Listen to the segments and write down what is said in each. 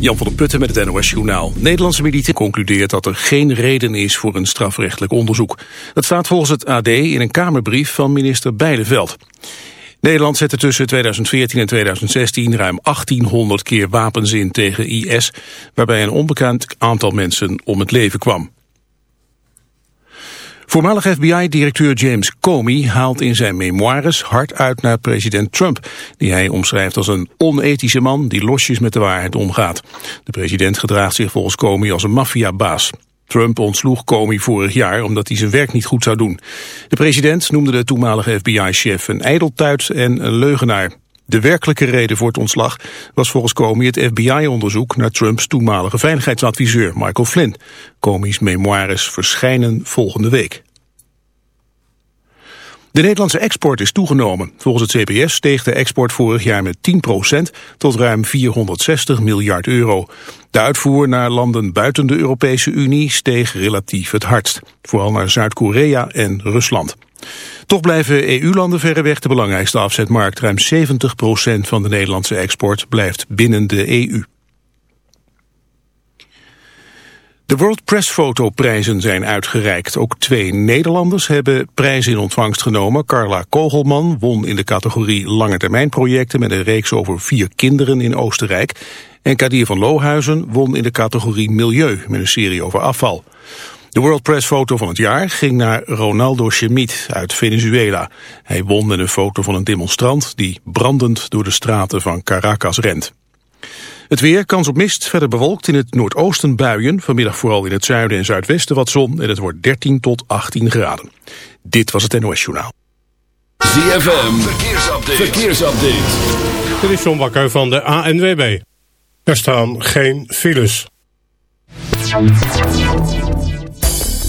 Jan van der Putten met het NOS Journaal. Nederlandse militair concludeert dat er geen reden is voor een strafrechtelijk onderzoek. Dat staat volgens het AD in een Kamerbrief van minister Bijleveld. Nederland zette tussen 2014 en 2016 ruim 1800 keer wapens in tegen IS... waarbij een onbekend aantal mensen om het leven kwam. Voormalig FBI-directeur James Comey haalt in zijn memoires hard uit naar president Trump, die hij omschrijft als een onethische man die losjes met de waarheid omgaat. De president gedraagt zich volgens Comey als een maffiabaas. Trump ontsloeg Comey vorig jaar omdat hij zijn werk niet goed zou doen. De president noemde de toenmalige FBI-chef een ijdeltuit en een leugenaar. De werkelijke reden voor het ontslag was volgens Comey het FBI-onderzoek naar Trumps toenmalige veiligheidsadviseur Michael Flynn. Comey's memoires verschijnen volgende week. De Nederlandse export is toegenomen. Volgens het CBS steeg de export vorig jaar met 10% tot ruim 460 miljard euro. De uitvoer naar landen buiten de Europese Unie steeg relatief het hardst. Vooral naar Zuid-Korea en Rusland. Toch blijven EU-landen verreweg de belangrijkste afzetmarkt. Ruim 70% van de Nederlandse export blijft binnen de EU. De World Press Photo prijzen zijn uitgereikt. Ook twee Nederlanders hebben prijzen in ontvangst genomen. Carla Kogelman won in de categorie lange termijn projecten met een reeks over vier kinderen in Oostenrijk. En Kadir van Lohuizen won in de categorie Milieu met een serie over afval. De World Press foto van het jaar ging naar Ronaldo Schmid uit Venezuela. Hij won met een foto van een demonstrant die brandend door de straten van Caracas rent. Het weer, kans op mist, verder bewolkt in het noordoosten buien. Vanmiddag vooral in het zuiden en zuidwesten wat zon en het wordt 13 tot 18 graden. Dit was het NOS Journaal. ZFM, verkeersupdate. verkeersupdate. Dit is John Bakker van de ANWB. Er staan geen files.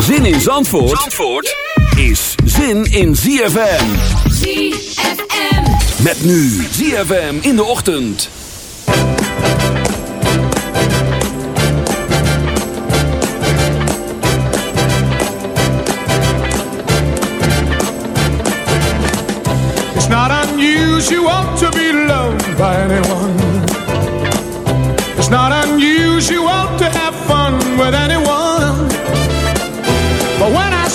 Zin in Zandvoort, Zandvoort is zin in ZFM. ZFM. Met nu ZFM in de ochtend. It's not unusual to be loved by anyone. It's not unusual to have fun with anyone.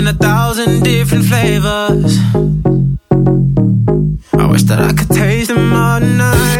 in a thousand different flavors. I wish that I could taste them all night.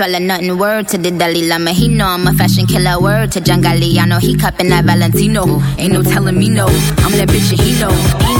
Swallow nothing. Word to the Dalai Lama, he know I'm a fashion killer. Word to John Galliano, he cupping that Valentino. Ain't no telling me no, I'm that bitch and he know. He know.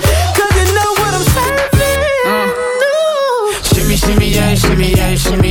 shimmy, yeah, shimmy,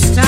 this time.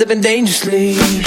living dangerously.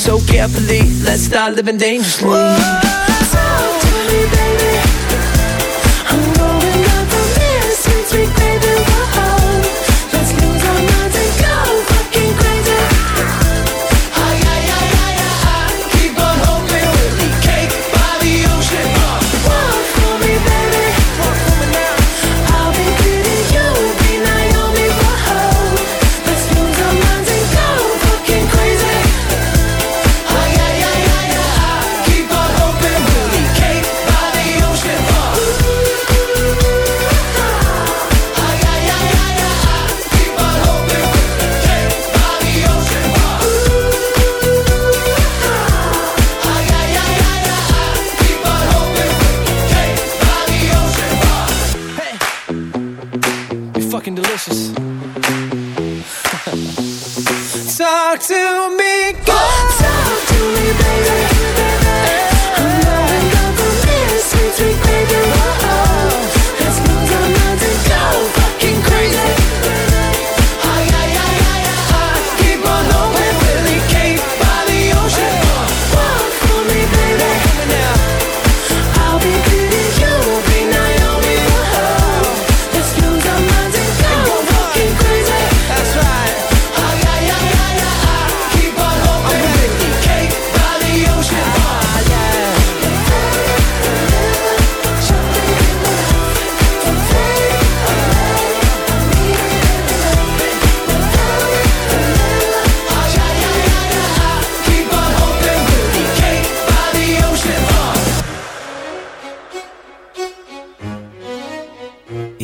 things so carefully. Let's start living dangerously. Whoa, so tell me, baby, I'm going up from here since we.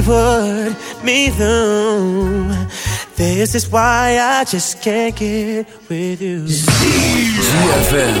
we would meet them. This is why I just can't get with you. ZFM.